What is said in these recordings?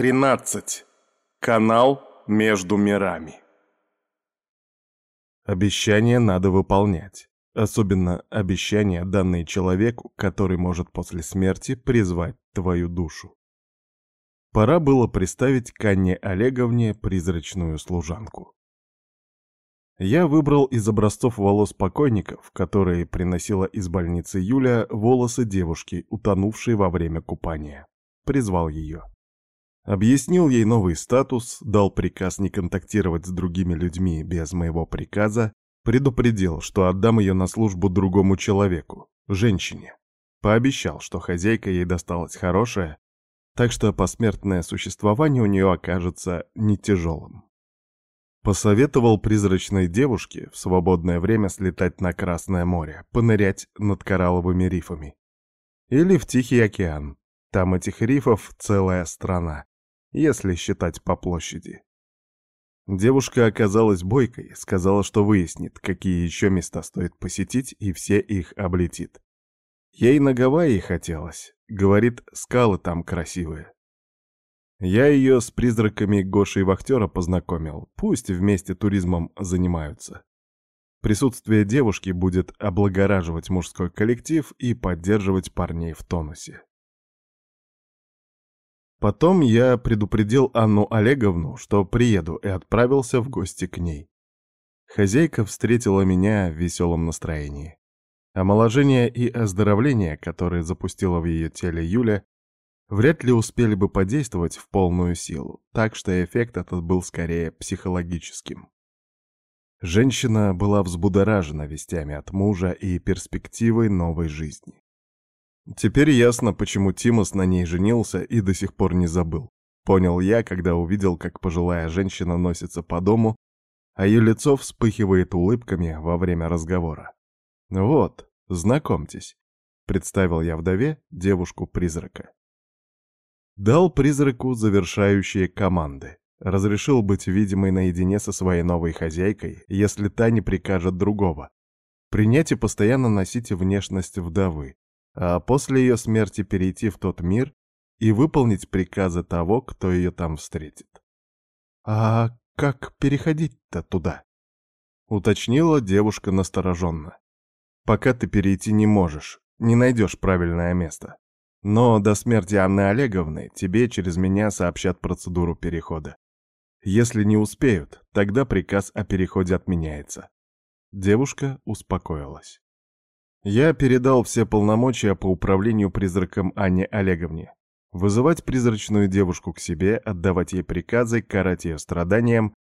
13. Канал между мирами. Обещания надо выполнять. Особенно обещания, данные человеку, который может после смерти призвать твою душу. Пора было представить к Олеговне призрачную служанку. Я выбрал из образцов волос покойников, которые приносила из больницы Юля, волосы девушки, утонувшей во время купания. Призвал ее. Объяснил ей новый статус, дал приказ не контактировать с другими людьми без моего приказа, предупредил, что отдам ее на службу другому человеку, женщине. Пообещал, что хозяйка ей досталась хорошая, так что посмертное существование у нее окажется не тяжелым. Посоветовал призрачной девушке в свободное время слетать на Красное море, понырять над коралловыми рифами. Или в Тихий океан. Там этих рифов целая страна если считать по площади. Девушка оказалась бойкой, сказала, что выяснит, какие еще места стоит посетить, и все их облетит. Ей на Гавайи хотелось. Говорит, скалы там красивые. Я ее с призраками Гоши и Вахтера познакомил. Пусть вместе туризмом занимаются. Присутствие девушки будет облагораживать мужской коллектив и поддерживать парней в тонусе. Потом я предупредил Анну Олеговну, что приеду, и отправился в гости к ней. Хозяйка встретила меня в веселом настроении. Омоложение и оздоровление, которые запустила в ее теле Юля, вряд ли успели бы подействовать в полную силу, так что эффект этот был скорее психологическим. Женщина была взбудоражена вестями от мужа и перспективой новой жизни. Теперь ясно, почему Тимос на ней женился и до сих пор не забыл. Понял я, когда увидел, как пожилая женщина носится по дому, а ее лицо вспыхивает улыбками во время разговора. «Вот, знакомьтесь», — представил я вдове девушку-призрака. Дал призраку завершающие команды. Разрешил быть видимой наедине со своей новой хозяйкой, если та не прикажет другого. Принять и постоянно носить внешность вдовы, а после ее смерти перейти в тот мир и выполнить приказы того, кто ее там встретит. «А как переходить-то туда?» — уточнила девушка настороженно. «Пока ты перейти не можешь, не найдешь правильное место. Но до смерти Анны Олеговны тебе через меня сообщат процедуру перехода. Если не успеют, тогда приказ о переходе отменяется». Девушка успокоилась. Я передал все полномочия по управлению призраком Анне Олеговне. Вызывать призрачную девушку к себе, отдавать ей приказы, карать ее страданиям,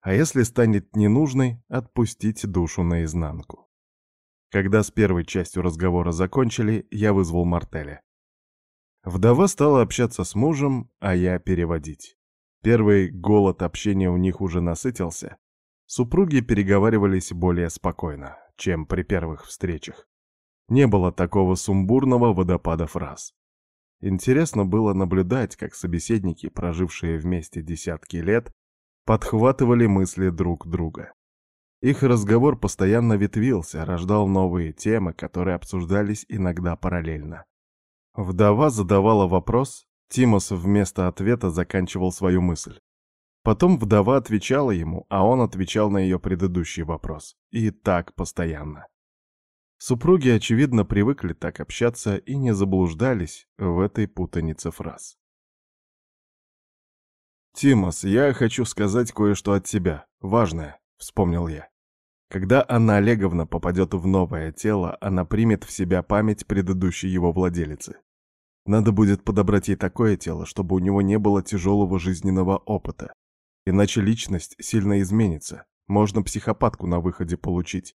а если станет ненужной, отпустить душу наизнанку. Когда с первой частью разговора закончили, я вызвал Мартеля. Вдова стала общаться с мужем, а я переводить. Первый голод общения у них уже насытился. Супруги переговаривались более спокойно, чем при первых встречах. Не было такого сумбурного водопада фраз. Интересно было наблюдать, как собеседники, прожившие вместе десятки лет, подхватывали мысли друг друга. Их разговор постоянно ветвился, рождал новые темы, которые обсуждались иногда параллельно. Вдова задавала вопрос, Тимос вместо ответа заканчивал свою мысль. Потом вдова отвечала ему, а он отвечал на ее предыдущий вопрос. И так постоянно. Супруги, очевидно, привыкли так общаться и не заблуждались в этой путанице фраз. «Тимос, я хочу сказать кое-что от тебя, важное», — вспомнил я. Когда Анна Олеговна попадет в новое тело, она примет в себя память предыдущей его владелицы. Надо будет подобрать ей такое тело, чтобы у него не было тяжелого жизненного опыта. Иначе личность сильно изменится, можно психопатку на выходе получить.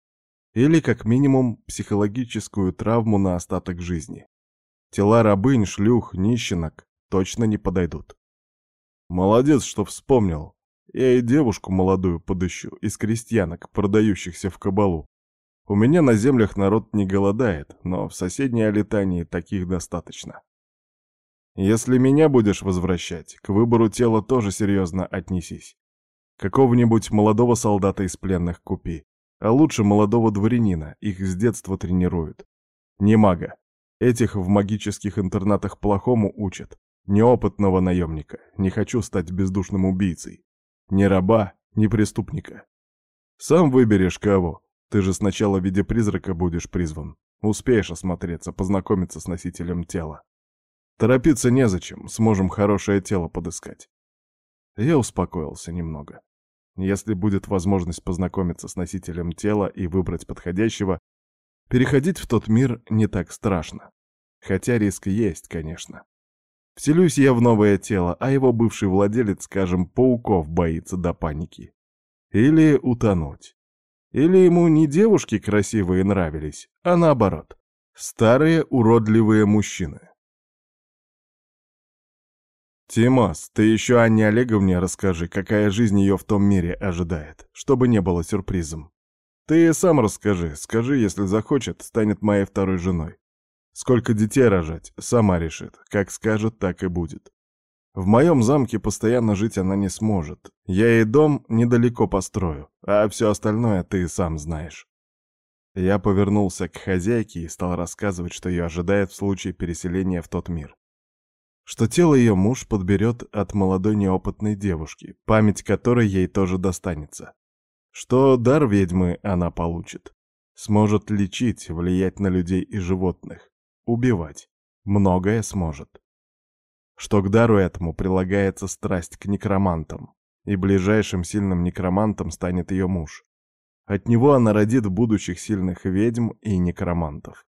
Или, как минимум, психологическую травму на остаток жизни. Тела рабынь, шлюх, нищенок точно не подойдут. Молодец, что вспомнил. Я и девушку молодую подыщу, из крестьянок, продающихся в кабалу. У меня на землях народ не голодает, но в соседней Алитании таких достаточно. Если меня будешь возвращать, к выбору тела тоже серьезно отнесись. Какого-нибудь молодого солдата из пленных купи. А лучше молодого дворянина, их с детства тренируют. Не мага. Этих в магических интернатах плохому учат. Неопытного наемника. Не хочу стать бездушным убийцей. Ни раба, ни преступника. Сам выберешь кого. Ты же сначала в виде призрака будешь призван. Успеешь осмотреться, познакомиться с носителем тела. Торопиться незачем, сможем хорошее тело подыскать. Я успокоился немного. Если будет возможность познакомиться с носителем тела и выбрать подходящего, переходить в тот мир не так страшно. Хотя риск есть, конечно. Вселюсь я в новое тело, а его бывший владелец, скажем, пауков боится до паники. Или утонуть. Или ему не девушки красивые нравились, а наоборот, старые уродливые мужчины. «Тимос, ты еще Анне Олеговне расскажи, какая жизнь ее в том мире ожидает, чтобы не было сюрпризом. Ты сам расскажи, скажи, если захочет, станет моей второй женой. Сколько детей рожать, сама решит, как скажет, так и будет. В моем замке постоянно жить она не сможет. Я ей дом недалеко построю, а все остальное ты сам знаешь. Я повернулся к хозяйке и стал рассказывать, что ее ожидает в случае переселения в тот мир. Что тело ее муж подберет от молодой неопытной девушки, память которой ей тоже достанется. Что дар ведьмы она получит. Сможет лечить, влиять на людей и животных, убивать. Многое сможет что к дару этому прилагается страсть к некромантам, и ближайшим сильным некромантом станет ее муж. От него она родит будущих сильных ведьм и некромантов.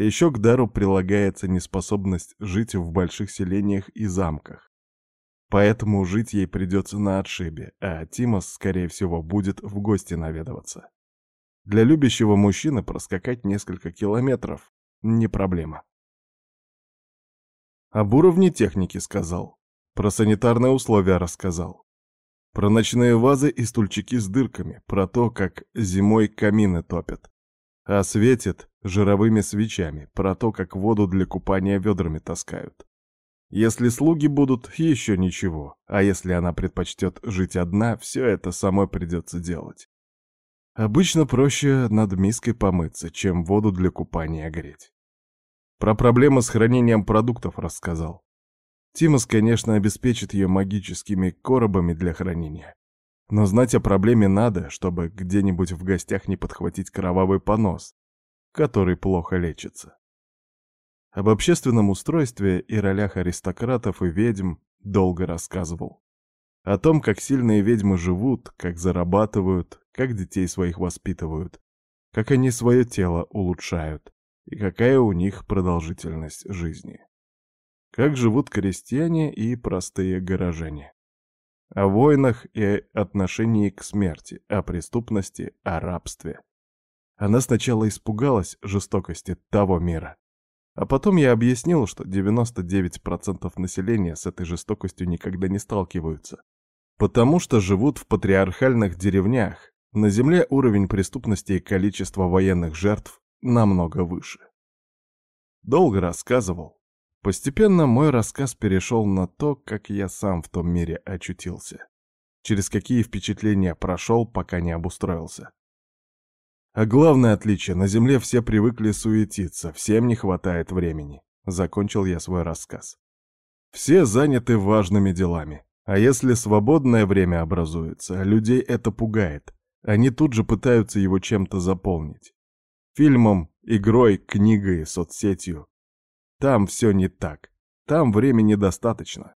Еще к дару прилагается неспособность жить в больших селениях и замках. Поэтому жить ей придется на отшибе, а Тимос, скорее всего, будет в гости наведываться. Для любящего мужчины проскакать несколько километров — не проблема. Об уровне техники сказал. Про санитарные условия рассказал. Про ночные вазы и стульчики с дырками, про то, как зимой камины топят. А светит жировыми свечами, про то, как воду для купания ведрами таскают. Если слуги будут, еще ничего, а если она предпочтет жить одна, все это самой придется делать. Обычно проще над миской помыться, чем воду для купания греть. Про проблемы с хранением продуктов рассказал. Тимос, конечно, обеспечит ее магическими коробами для хранения. Но знать о проблеме надо, чтобы где-нибудь в гостях не подхватить кровавый понос, который плохо лечится. Об общественном устройстве и ролях аристократов и ведьм долго рассказывал. О том, как сильные ведьмы живут, как зарабатывают, как детей своих воспитывают, как они свое тело улучшают, и какая у них продолжительность жизни. Как живут крестьяне и простые горожане. О войнах и отношении к смерти, о преступности, о рабстве. Она сначала испугалась жестокости того мира. А потом я объяснил, что 99% населения с этой жестокостью никогда не сталкиваются. Потому что живут в патриархальных деревнях. На земле уровень преступности и количество военных жертв намного выше. Долго рассказывал. Постепенно мой рассказ перешел на то, как я сам в том мире очутился. Через какие впечатления прошел, пока не обустроился. А главное отличие, на Земле все привыкли суетиться, всем не хватает времени. Закончил я свой рассказ. Все заняты важными делами. А если свободное время образуется, людей это пугает. Они тут же пытаются его чем-то заполнить фильмом, игрой, книгой, соцсетью. Там все не так. Там времени достаточно.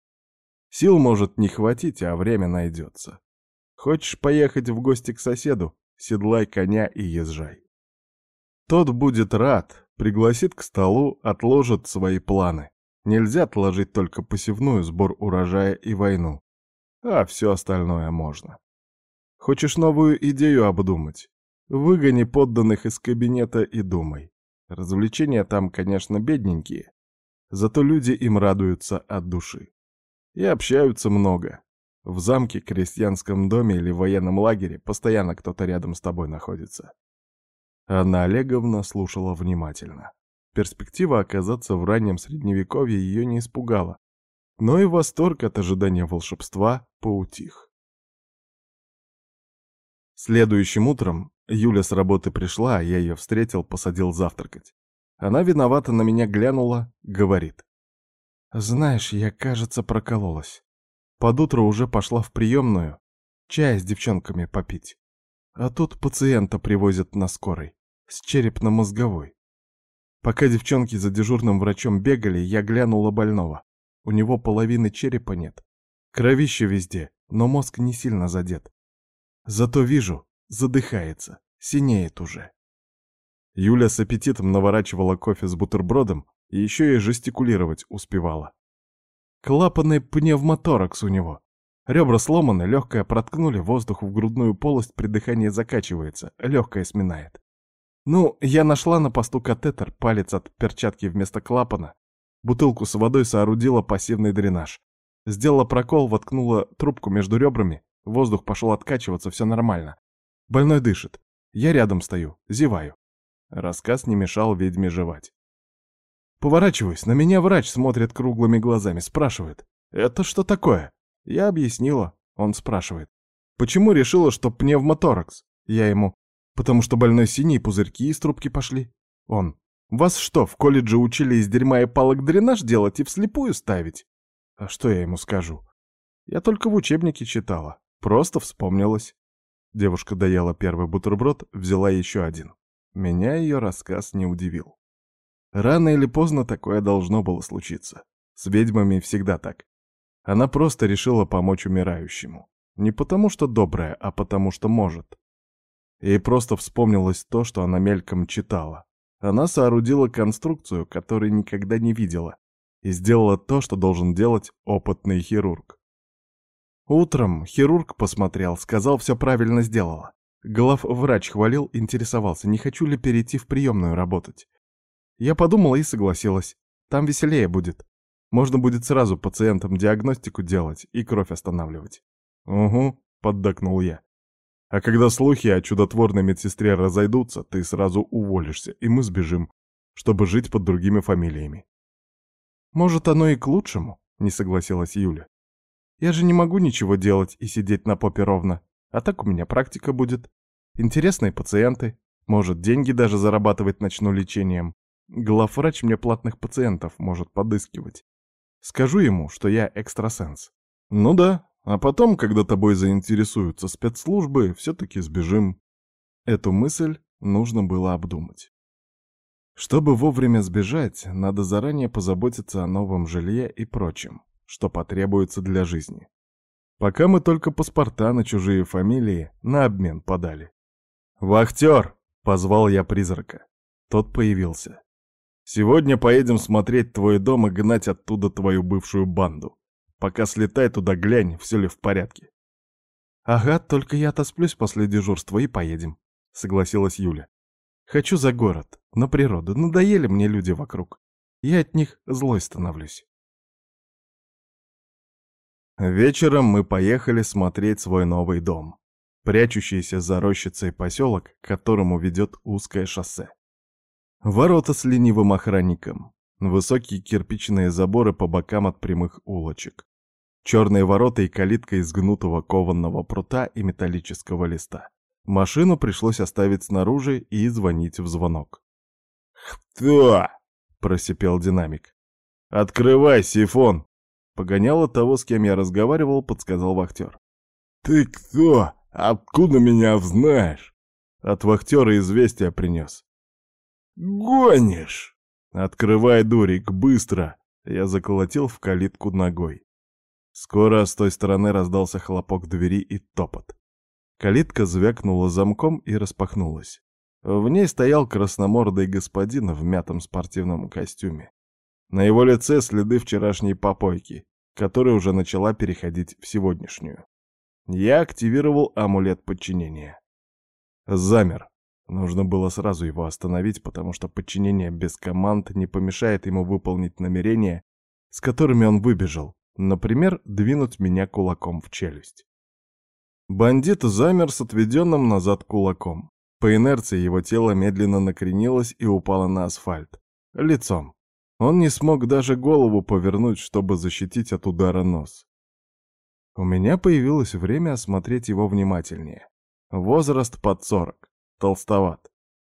Сил может не хватить, а время найдется. Хочешь поехать в гости к соседу? Седлай коня и езжай. Тот будет рад, пригласит к столу, отложит свои планы. Нельзя отложить только посевную, сбор урожая и войну. А все остальное можно. Хочешь новую идею обдумать? Выгони подданных из кабинета и думай. Развлечения там, конечно, бедненькие, зато люди им радуются от души. И общаются много. В замке, крестьянском доме или военном лагере постоянно кто-то рядом с тобой находится. Анна Олеговна слушала внимательно. Перспектива оказаться в раннем средневековье ее не испугала, но и восторг от ожидания волшебства поутих. Следующим утром Юля с работы пришла, я ее встретил, посадил завтракать. Она виновата на меня глянула, говорит. Знаешь, я, кажется, прокололась. Под утро уже пошла в приемную, чай с девчонками попить. А тут пациента привозят на скорой, с черепно-мозговой. Пока девчонки за дежурным врачом бегали, я глянула больного. У него половины черепа нет. Кровище везде, но мозг не сильно задет. Зато вижу, задыхается, синеет уже. Юля с аппетитом наворачивала кофе с бутербродом и еще и жестикулировать успевала. Клапанный пневмоторакс у него. Ребра сломаны, легкое проткнули, воздух в грудную полость при дыхании закачивается, легкое сминает. Ну, я нашла на посту катетер, палец от перчатки вместо клапана, бутылку с водой соорудила пассивный дренаж. Сделала прокол, воткнула трубку между ребрами, воздух пошел откачиваться, все нормально. Больной дышит. Я рядом стою, зеваю. Рассказ не мешал ведьме жевать. Поворачиваюсь, на меня врач смотрит круглыми глазами, спрашивает. «Это что такое?» Я объяснила. Он спрашивает. «Почему решила, что пневмоторакс?» Я ему. «Потому что больной синий пузырьки из трубки пошли». Он. «Вас что, в колледже учили из дерьма и палок дренаж делать и вслепую ставить?» А что я ему скажу? Я только в учебнике читала. Просто вспомнилась. Девушка доела первый бутерброд, взяла еще один. Меня ее рассказ не удивил. Рано или поздно такое должно было случиться. С ведьмами всегда так. Она просто решила помочь умирающему. Не потому что добрая, а потому что может. Ей просто вспомнилось то, что она мельком читала. Она соорудила конструкцию, которой никогда не видела, и сделала то, что должен делать опытный хирург. Утром хирург посмотрел, сказал, все правильно сделала. Главврач хвалил, интересовался, не хочу ли перейти в приемную работать. Я подумала и согласилась. Там веселее будет. Можно будет сразу пациентам диагностику делать и кровь останавливать. «Угу», — поддакнул я. «А когда слухи о чудотворной медсестре разойдутся, ты сразу уволишься, и мы сбежим, чтобы жить под другими фамилиями». «Может, оно и к лучшему», — не согласилась Юля. «Я же не могу ничего делать и сидеть на попе ровно. А так у меня практика будет. Интересные пациенты. Может, деньги даже зарабатывать начну лечением. Главврач мне платных пациентов может подыскивать. Скажу ему, что я экстрасенс. Ну да, а потом, когда тобой заинтересуются спецслужбы, все-таки сбежим. Эту мысль нужно было обдумать. Чтобы вовремя сбежать, надо заранее позаботиться о новом жилье и прочем, что потребуется для жизни. Пока мы только паспорта на чужие фамилии на обмен подали. «Вахтер!» — позвал я призрака. Тот появился. «Сегодня поедем смотреть твой дом и гнать оттуда твою бывшую банду. Пока слетай туда, глянь, все ли в порядке». «Ага, только я отосплюсь после дежурства и поедем», — согласилась Юля. «Хочу за город, на природу. Надоели мне люди вокруг. Я от них злой становлюсь». Вечером мы поехали смотреть свой новый дом, прячущийся за рощицей поселок, к которому ведет узкое шоссе. Ворота с ленивым охранником, высокие кирпичные заборы по бокам от прямых улочек, черные ворота и калитка из гнутого кованного прута и металлического листа. Машину пришлось оставить снаружи и звонить в звонок. «Кто?» — просипел динамик. «Открывай сифон!» Погоняло того, с кем я разговаривал, подсказал вахтер. «Ты кто? Откуда меня знаешь?» От вахтера известия принес. «Гонишь!» «Открывай, дурик, быстро!» Я заколотил в калитку ногой. Скоро с той стороны раздался хлопок двери и топот. Калитка звякнула замком и распахнулась. В ней стоял красномордый господин в мятом спортивном костюме. На его лице следы вчерашней попойки, которая уже начала переходить в сегодняшнюю. Я активировал амулет подчинения. Замер. Нужно было сразу его остановить, потому что подчинение без команд не помешает ему выполнить намерения, с которыми он выбежал, например, двинуть меня кулаком в челюсть. Бандит замер с отведенным назад кулаком. По инерции его тело медленно накренилось и упало на асфальт. Лицом. Он не смог даже голову повернуть, чтобы защитить от удара нос. У меня появилось время осмотреть его внимательнее. Возраст под сорок, толстоват.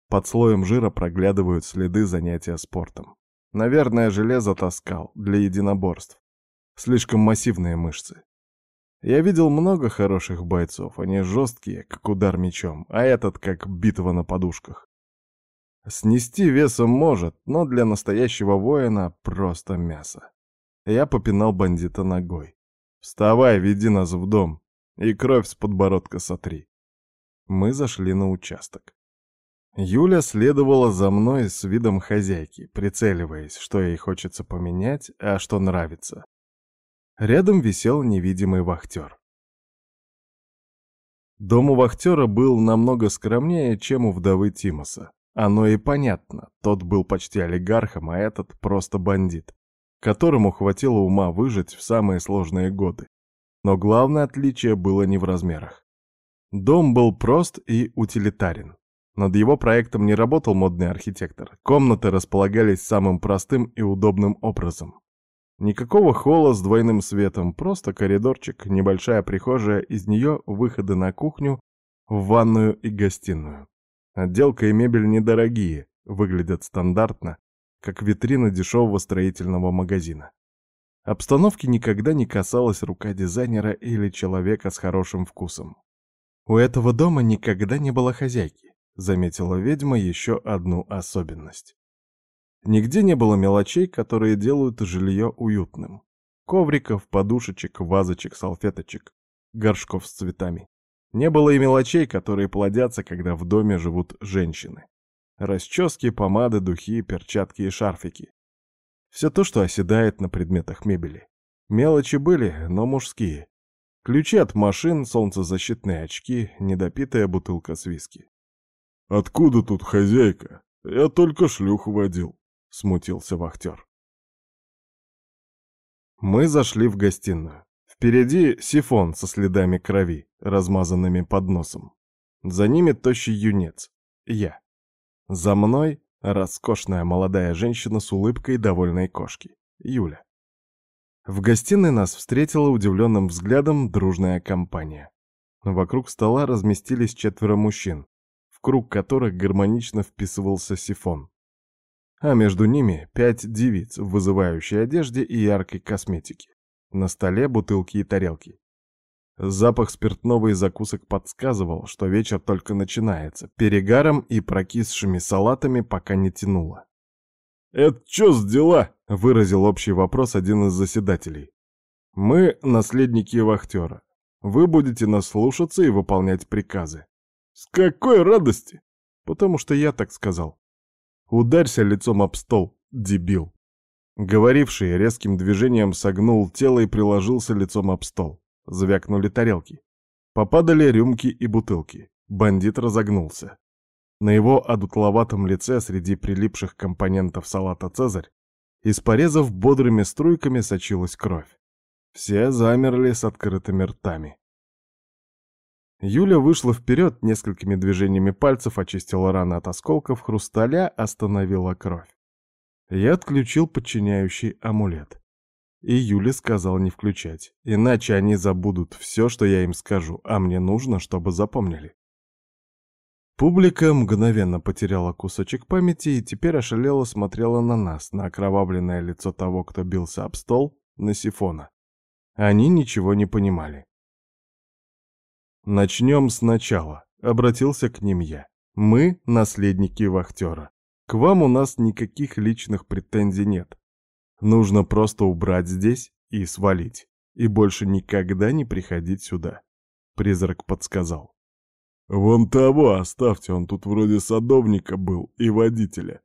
Под слоем жира проглядывают следы занятия спортом. Наверное, железо таскал для единоборств. Слишком массивные мышцы. Я видел много хороших бойцов, они жесткие, как удар мечом, а этот как битва на подушках. Снести весом может, но для настоящего воина просто мясо. Я попинал бандита ногой. «Вставай, веди нас в дом, и кровь с подбородка сотри». Мы зашли на участок. Юля следовала за мной с видом хозяйки, прицеливаясь, что ей хочется поменять, а что нравится. Рядом висел невидимый вахтер. Дом у вахтера был намного скромнее, чем у вдовы Тимоса. Оно и понятно, тот был почти олигархом, а этот просто бандит, которому хватило ума выжить в самые сложные годы. Но главное отличие было не в размерах. Дом был прост и утилитарен. Над его проектом не работал модный архитектор. Комнаты располагались самым простым и удобным образом. Никакого холла с двойным светом, просто коридорчик, небольшая прихожая, из нее выходы на кухню, в ванную и гостиную. Отделка и мебель недорогие, выглядят стандартно, как витрина дешевого строительного магазина. Обстановки никогда не касалась рука дизайнера или человека с хорошим вкусом. «У этого дома никогда не было хозяйки», — заметила ведьма еще одну особенность. Нигде не было мелочей, которые делают жилье уютным. Ковриков, подушечек, вазочек, салфеточек, горшков с цветами. Не было и мелочей, которые плодятся, когда в доме живут женщины. Расчески, помады, духи, перчатки и шарфики. Все то, что оседает на предметах мебели. Мелочи были, но мужские. Ключи от машин, солнцезащитные очки, недопитая бутылка с виски. «Откуда тут хозяйка? Я только шлюх водил», — смутился вахтер. Мы зашли в гостиную. Впереди сифон со следами крови, размазанными под носом. За ними тощий юнец. Я. За мной роскошная молодая женщина с улыбкой довольной кошки. Юля. В гостиной нас встретила удивленным взглядом дружная компания. Вокруг стола разместились четверо мужчин, в круг которых гармонично вписывался сифон а между ними пять девиц в вызывающей одежде и яркой косметике. На столе бутылки и тарелки. Запах спиртного и закусок подсказывал, что вечер только начинается, перегаром и прокисшими салатами пока не тянуло. «Это чё с дела?» — выразил общий вопрос один из заседателей. «Мы — наследники вахтера. Вы будете нас слушаться и выполнять приказы». «С какой радости?» «Потому что я так сказал. Ударься лицом об стол, дебил. Говоривший резким движением согнул тело и приложился лицом об стол. Звякнули тарелки. Попадали рюмки и бутылки. Бандит разогнулся. На его одутловатом лице среди прилипших компонентов салата «Цезарь» из порезов бодрыми струйками сочилась кровь. Все замерли с открытыми ртами. Юля вышла вперед, несколькими движениями пальцев очистила раны от осколков хрусталя, остановила кровь. Я отключил подчиняющий амулет. И Юля сказал не включать, иначе они забудут все, что я им скажу, а мне нужно, чтобы запомнили. Публика мгновенно потеряла кусочек памяти и теперь ошалело смотрела на нас, на окровавленное лицо того, кто бился об стол, на сифона. Они ничего не понимали. «Начнем сначала», — обратился к ним я. «Мы — наследники вахтера. К вам у нас никаких личных претензий нет. Нужно просто убрать здесь и свалить, и больше никогда не приходить сюда», — призрак подсказал. «Вон того оставьте, он тут вроде садовника был и водителя.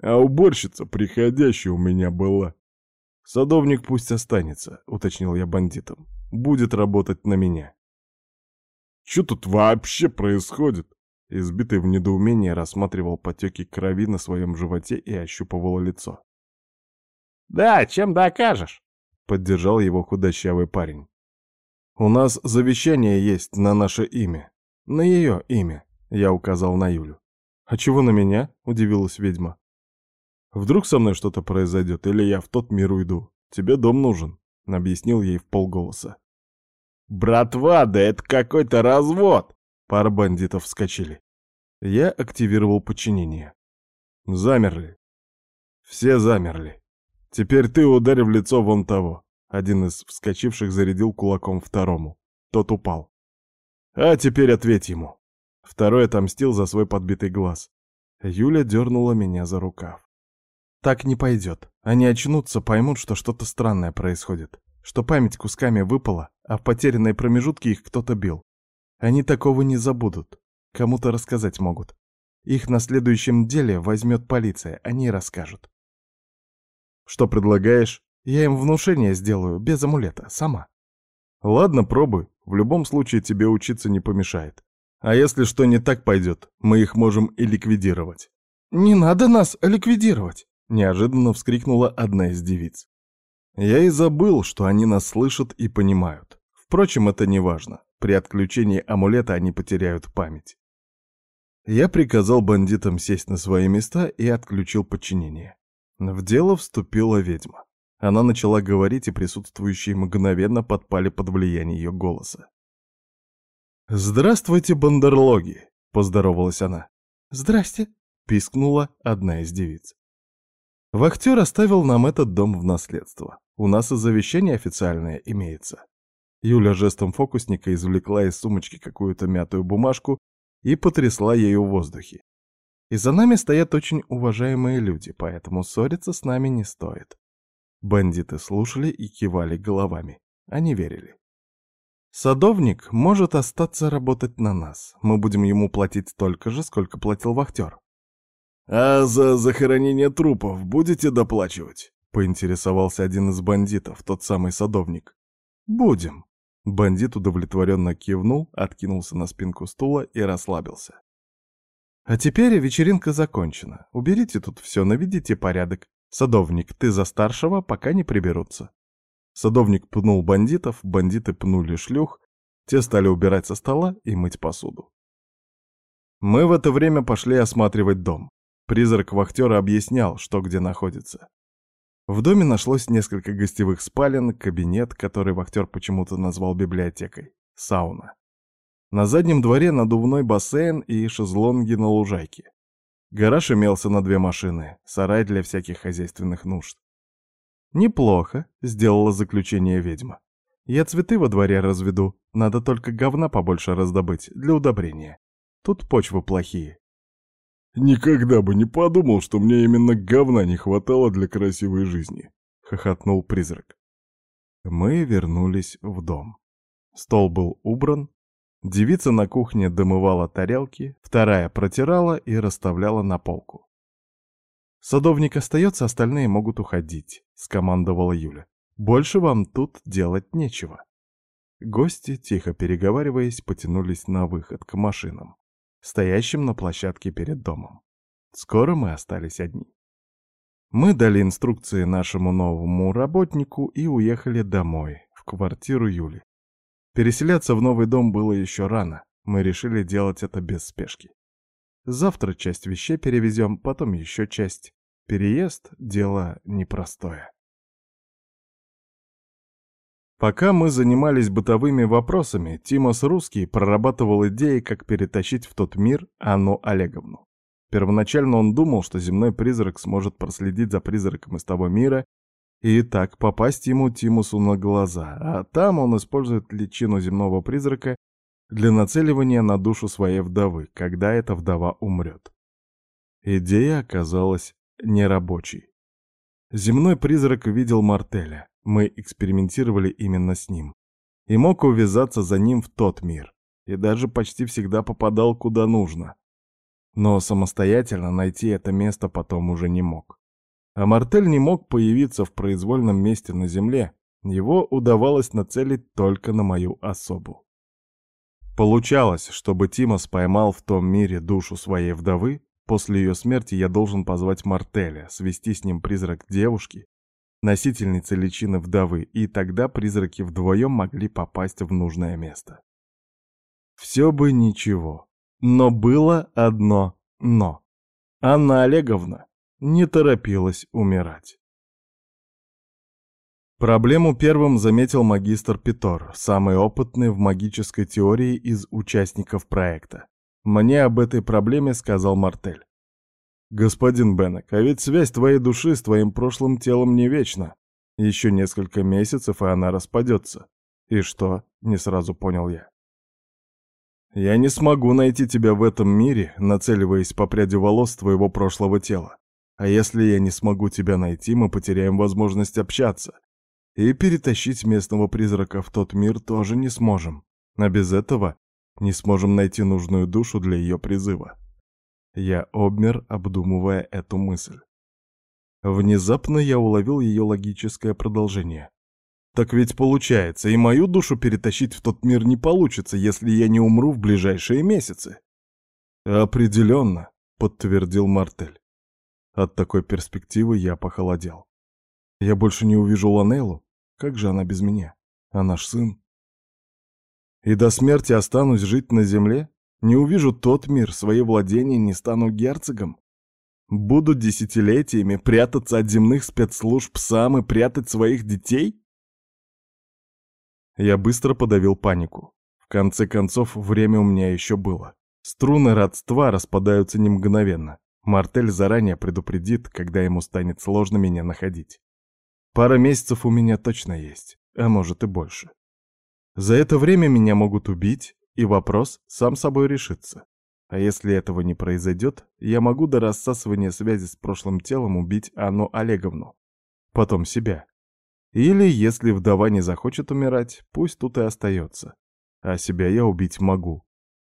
А уборщица приходящая у меня была». «Садовник пусть останется», — уточнил я бандитам. «Будет работать на меня». Что тут вообще происходит?» Избитый в недоумении рассматривал потеки крови на своем животе и ощупывал лицо. «Да, чем докажешь?» — поддержал его худощавый парень. «У нас завещание есть на наше имя. На ее имя», — я указал на Юлю. «А чего на меня?» — удивилась ведьма. «Вдруг со мной что-то произойдет, или я в тот мир уйду. Тебе дом нужен», — объяснил ей в полголоса. «Братва, да это какой-то развод!» Пара бандитов вскочили. Я активировал подчинение. Замерли. Все замерли. Теперь ты ударь в лицо вон того. Один из вскочивших зарядил кулаком второму. Тот упал. А теперь ответь ему. Второй отомстил за свой подбитый глаз. Юля дернула меня за рукав. Так не пойдет. Они очнутся, поймут, что что-то странное происходит. Что память кусками выпала, а в потерянной промежутке их кто-то бил. Они такого не забудут. Кому-то рассказать могут. Их на следующем деле возьмет полиция, они расскажут. Что предлагаешь? Я им внушение сделаю, без амулета, сама. Ладно, пробуй. В любом случае тебе учиться не помешает. А если что не так пойдет, мы их можем и ликвидировать. Не надо нас ликвидировать, неожиданно вскрикнула одна из девиц. Я и забыл, что они нас слышат и понимают. Впрочем, это не важно. При отключении амулета они потеряют память. Я приказал бандитам сесть на свои места и отключил подчинение. В дело вступила ведьма. Она начала говорить, и присутствующие мгновенно подпали под влияние ее голоса. «Здравствуйте, бандерлоги!» — поздоровалась она. «Здрасте!» — пискнула одна из девиц. Вахтер оставил нам этот дом в наследство. У нас и завещание официальное имеется. Юля жестом фокусника извлекла из сумочки какую-то мятую бумажку и потрясла ею в воздухе. И за нами стоят очень уважаемые люди, поэтому ссориться с нами не стоит. Бандиты слушали и кивали головами. Они верили. Садовник может остаться работать на нас. Мы будем ему платить столько же, сколько платил вахтер. «А за захоронение трупов будете доплачивать?» — поинтересовался один из бандитов, тот самый садовник. «Будем». Бандит удовлетворенно кивнул, откинулся на спинку стула и расслабился. «А теперь вечеринка закончена. Уберите тут все, наведите порядок. Садовник, ты за старшего, пока не приберутся». Садовник пнул бандитов, бандиты пнули шлюх, те стали убирать со стола и мыть посуду. Мы в это время пошли осматривать дом. Призрак вахтера объяснял, что где находится. В доме нашлось несколько гостевых спален, кабинет, который вахтер почему-то назвал библиотекой, сауна. На заднем дворе надувной бассейн и шезлонги на лужайке. Гараж имелся на две машины, сарай для всяких хозяйственных нужд. «Неплохо», — сделала заключение ведьма. «Я цветы во дворе разведу, надо только говна побольше раздобыть для удобрения. Тут почвы плохие». «Никогда бы не подумал, что мне именно говна не хватало для красивой жизни», — хохотнул призрак. Мы вернулись в дом. Стол был убран, девица на кухне домывала тарелки, вторая протирала и расставляла на полку. «Садовник остается, остальные могут уходить», — скомандовала Юля. «Больше вам тут делать нечего». Гости, тихо переговариваясь, потянулись на выход к машинам, стоящим на площадке перед домом. Скоро мы остались одни. Мы дали инструкции нашему новому работнику и уехали домой, в квартиру Юли. Переселяться в новый дом было еще рано, мы решили делать это без спешки. Завтра часть вещей перевезем, потом еще часть. Переезд — дело непростое. Пока мы занимались бытовыми вопросами, Тимос Русский прорабатывал идеи, как перетащить в тот мир Анну Олеговну. Первоначально он думал, что земной призрак сможет проследить за призраком из того мира и так попасть ему Тимусу на глаза, а там он использует личину земного призрака для нацеливания на душу своей вдовы, когда эта вдова умрет. Идея оказалась нерабочей. Земной призрак видел Мартеля, мы экспериментировали именно с ним, и мог увязаться за ним в тот мир, и даже почти всегда попадал куда нужно. Но самостоятельно найти это место потом уже не мог. А Мартель не мог появиться в произвольном месте на земле, его удавалось нацелить только на мою особу. Получалось, чтобы Тимос поймал в том мире душу своей вдовы, после ее смерти я должен позвать Мартеля, свести с ним призрак девушки, носительницы личины вдовы, и тогда призраки вдвоем могли попасть в нужное место. Все бы ничего, но было одно «но». Анна Олеговна не торопилась умирать. Проблему первым заметил магистр Питор, самый опытный в магической теории из участников проекта. Мне об этой проблеме сказал Мартель. «Господин Беннек, а ведь связь твоей души с твоим прошлым телом не вечна. Еще несколько месяцев, и она распадется. И что?» — не сразу понял я. «Я не смогу найти тебя в этом мире, нацеливаясь по пряди волос твоего прошлого тела. А если я не смогу тебя найти, мы потеряем возможность общаться. И перетащить местного призрака в тот мир тоже не сможем. А без этого не сможем найти нужную душу для ее призыва. Я обмер, обдумывая эту мысль. Внезапно я уловил ее логическое продолжение. Так ведь получается, и мою душу перетащить в тот мир не получится, если я не умру в ближайшие месяцы. Определенно, подтвердил Мартель. От такой перспективы я похолодел. Я больше не увижу Ланеллу? Как же она без меня? А наш сын? И до смерти останусь жить на земле? Не увижу тот мир, свои владения, не стану герцогом? Буду десятилетиями прятаться от земных спецслужб сам и прятать своих детей? Я быстро подавил панику. В конце концов, время у меня еще было. Струны родства распадаются не мгновенно. Мартель заранее предупредит, когда ему станет сложно меня находить. Пара месяцев у меня точно есть, а может и больше. За это время меня могут убить, и вопрос сам собой решится. А если этого не произойдет, я могу до рассасывания связи с прошлым телом убить Анну Олеговну. Потом себя. Или, если вдова не захочет умирать, пусть тут и остается. А себя я убить могу.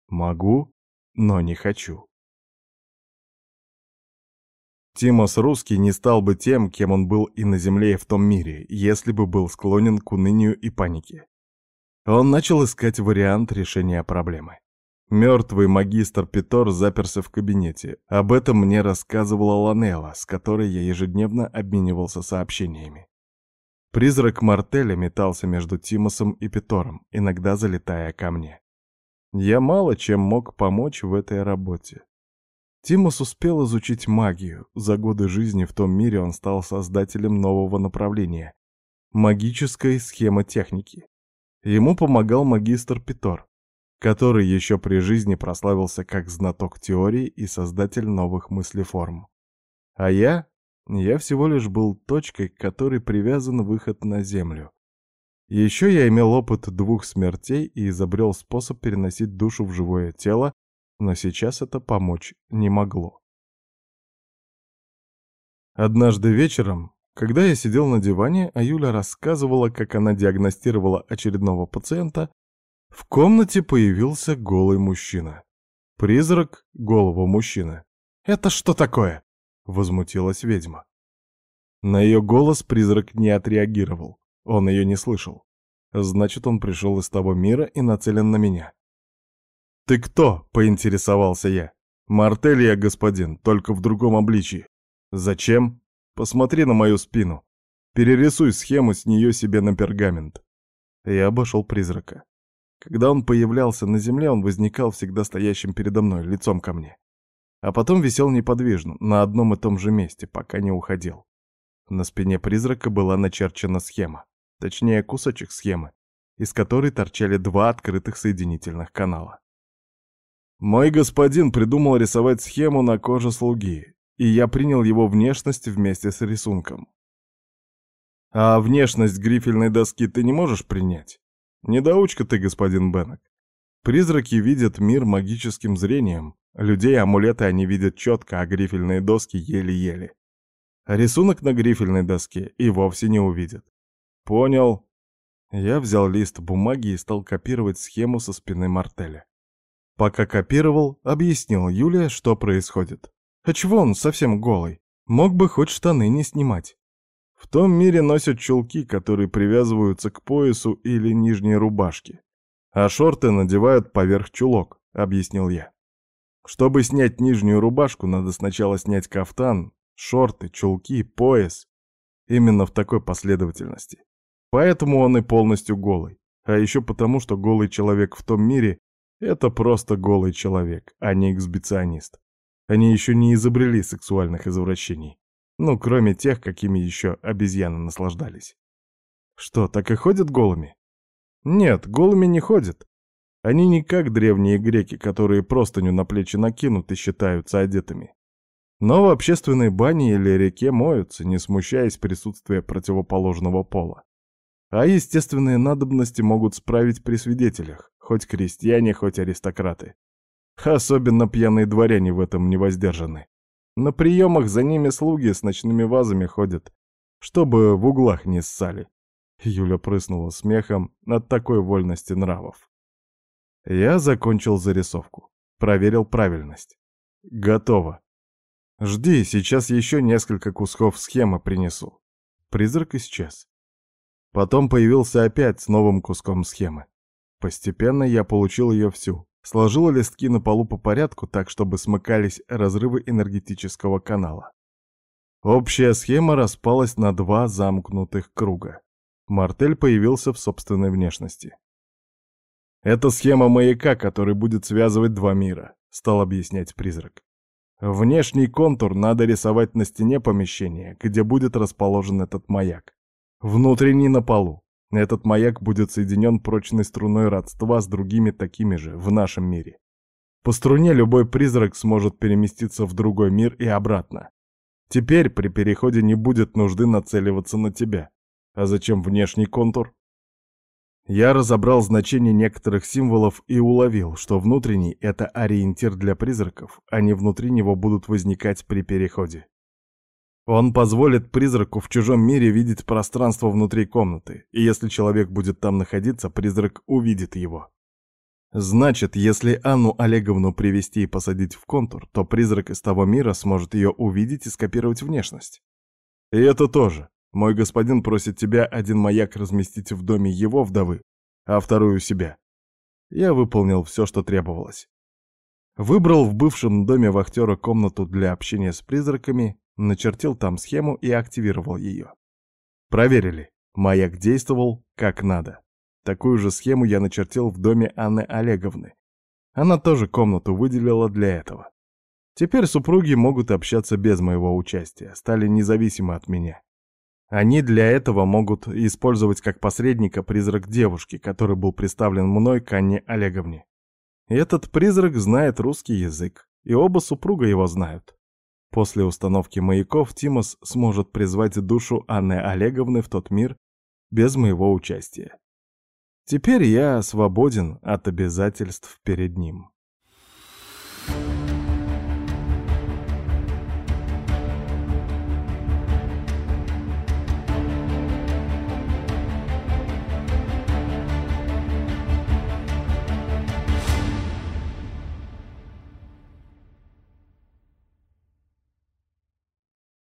Могу, но не хочу. Тимос Русский не стал бы тем, кем он был и на Земле, и в том мире, если бы был склонен к унынию и панике. Он начал искать вариант решения проблемы. Мертвый магистр Питор заперся в кабинете. Об этом мне рассказывала Ланелла, с которой я ежедневно обменивался сообщениями. Призрак Мартеля метался между Тимосом и Питором, иногда залетая ко мне. Я мало чем мог помочь в этой работе. Тимос успел изучить магию. За годы жизни в том мире он стал создателем нового направления — магической схемотехники. Ему помогал магистр Питор, который еще при жизни прославился как знаток теории и создатель новых мыслеформ. А я? Я всего лишь был точкой, к которой привязан выход на Землю. Еще я имел опыт двух смертей и изобрел способ переносить душу в живое тело но сейчас это помочь не могло. Однажды вечером, когда я сидел на диване, а Юля рассказывала, как она диагностировала очередного пациента, в комнате появился голый мужчина. Призрак голого мужчины. «Это что такое?» — возмутилась ведьма. На ее голос призрак не отреагировал. Он ее не слышал. Значит, он пришел из того мира и нацелен на меня. «Ты кто?» — поинтересовался я. «Мартель я, господин, только в другом обличии». «Зачем?» «Посмотри на мою спину. Перерисуй схему с нее себе на пергамент». Я обошел призрака. Когда он появлялся на земле, он возникал всегда стоящим передо мной, лицом ко мне. А потом висел неподвижно, на одном и том же месте, пока не уходил. На спине призрака была начерчена схема, точнее кусочек схемы, из которой торчали два открытых соединительных канала. Мой господин придумал рисовать схему на коже слуги, и я принял его внешность вместе с рисунком. А внешность грифельной доски ты не можешь принять? Недоучка ты, господин Беннек. Призраки видят мир магическим зрением. Людей амулеты они видят четко, а грифельные доски еле-еле. Рисунок на грифельной доске и вовсе не увидят. Понял. Я взял лист бумаги и стал копировать схему со спины Мартеля. Пока копировал, объяснил Юлия, что происходит. А чего он совсем голый? Мог бы хоть штаны не снимать. В том мире носят чулки, которые привязываются к поясу или нижней рубашке. А шорты надевают поверх чулок, объяснил я. Чтобы снять нижнюю рубашку, надо сначала снять кафтан, шорты, чулки, пояс. Именно в такой последовательности. Поэтому он и полностью голый. А еще потому, что голый человек в том мире это просто голый человек, а не эксбиционист. Они еще не изобрели сексуальных извращений. Ну, кроме тех, какими еще обезьяны наслаждались. Что, так и ходят голыми? Нет, голыми не ходят. Они не как древние греки, которые простыню на плечи накинут и считаются одетыми. Но в общественной бане или реке моются, не смущаясь присутствия противоположного пола. А естественные надобности могут справить при свидетелях, хоть крестьяне, хоть аристократы. Особенно пьяные дворяне в этом не воздержаны. На приемах за ними слуги с ночными вазами ходят, чтобы в углах не ссали. Юля прыснула смехом от такой вольности нравов. Я закончил зарисовку. Проверил правильность. Готово. Жди, сейчас еще несколько кусков схемы принесу. Призрак исчез. Потом появился опять с новым куском схемы. Постепенно я получил ее всю. Сложил листки на полу по порядку, так чтобы смыкались разрывы энергетического канала. Общая схема распалась на два замкнутых круга. Мартель появился в собственной внешности. «Это схема маяка, который будет связывать два мира», — стал объяснять призрак. «Внешний контур надо рисовать на стене помещения, где будет расположен этот маяк. Внутренний на полу. Этот маяк будет соединен прочной струной родства с другими такими же в нашем мире. По струне любой призрак сможет переместиться в другой мир и обратно. Теперь при переходе не будет нужды нацеливаться на тебя. А зачем внешний контур? Я разобрал значение некоторых символов и уловил, что внутренний — это ориентир для призраков, не внутри него будут возникать при переходе. Он позволит призраку в чужом мире видеть пространство внутри комнаты, и если человек будет там находиться, призрак увидит его. Значит, если Анну Олеговну привести и посадить в контур, то призрак из того мира сможет ее увидеть и скопировать внешность. И это тоже. Мой господин просит тебя один маяк разместить в доме его вдовы, а вторую у себя. Я выполнил все, что требовалось. Выбрал в бывшем доме вахтера комнату для общения с призраками, начертил там схему и активировал ее. Проверили. Маяк действовал как надо. Такую же схему я начертил в доме Анны Олеговны. Она тоже комнату выделила для этого. Теперь супруги могут общаться без моего участия, стали независимы от меня. Они для этого могут использовать как посредника призрак девушки, который был представлен мной к Анне Олеговне. Этот призрак знает русский язык, и оба супруга его знают. После установки маяков Тимос сможет призвать душу Анны Олеговны в тот мир без моего участия. Теперь я свободен от обязательств перед ним.